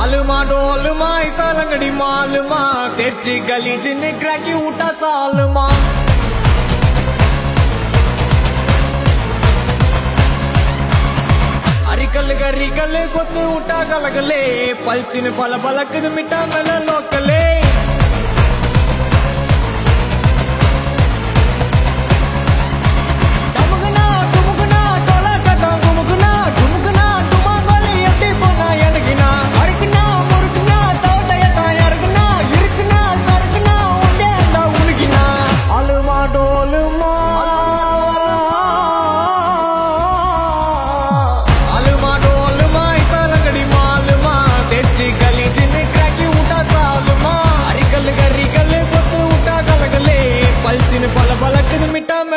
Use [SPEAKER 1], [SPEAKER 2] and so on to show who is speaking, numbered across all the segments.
[SPEAKER 1] ஆலுமாடோ ஆலுமா இசாலங்கடி மாலுமா? தேர்ச்சி கலிஜின்னு கிராக்கி விட்டா சாலுமா? அரிக்கல் கரிக்கல் கொத்து விட்டா கலகலே பல்ச்சின்னு பல பலக்குது மிட்டா மேல லோக்கலே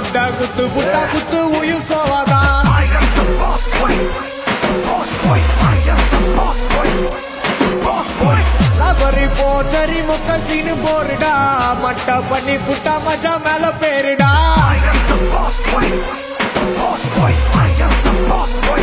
[SPEAKER 2] துட்டா குத்து புட்டா குத்து உயிர் சோவாதான்
[SPEAKER 1] லவரி போட்டரி முக்க சீனு போருடா மட்டா பண்ணி புட்டா மஜா மேல பேருடா
[SPEAKER 2] I am the boss boy, boss boy, I am the boss boy.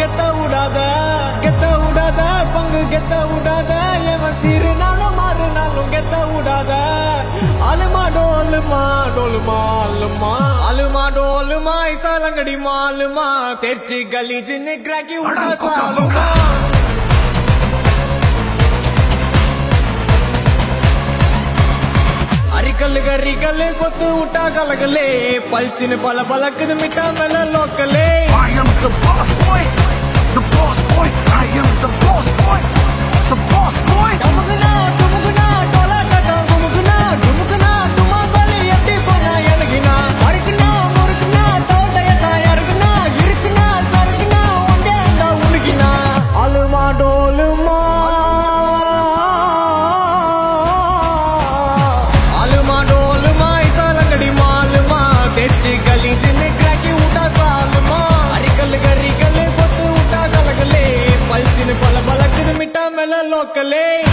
[SPEAKER 1] கெத்த விடாத கெத்த விடாத பங்கு கெத்த விடாத எவன் சிறு நாளும் மாறு நாளும் கெத்த விடாத. அலுமா டோலுமா டோலுமா அலுமா அலுமா டோலுமா இசாலங்கடி மாலுமா. தெச்சி கலிஜின்னு கிராக்கி விடா சாலுமா. கல்லு கறி கல்லு கொத்து விட்டா கலகலே. பல்ச்சின்னு பல பலக்குது மிட்டா மேல லோக்கலே.
[SPEAKER 2] I am the boss boy. the boss boy, the boss boy.
[SPEAKER 1] கரிக்கல்லு கொத்து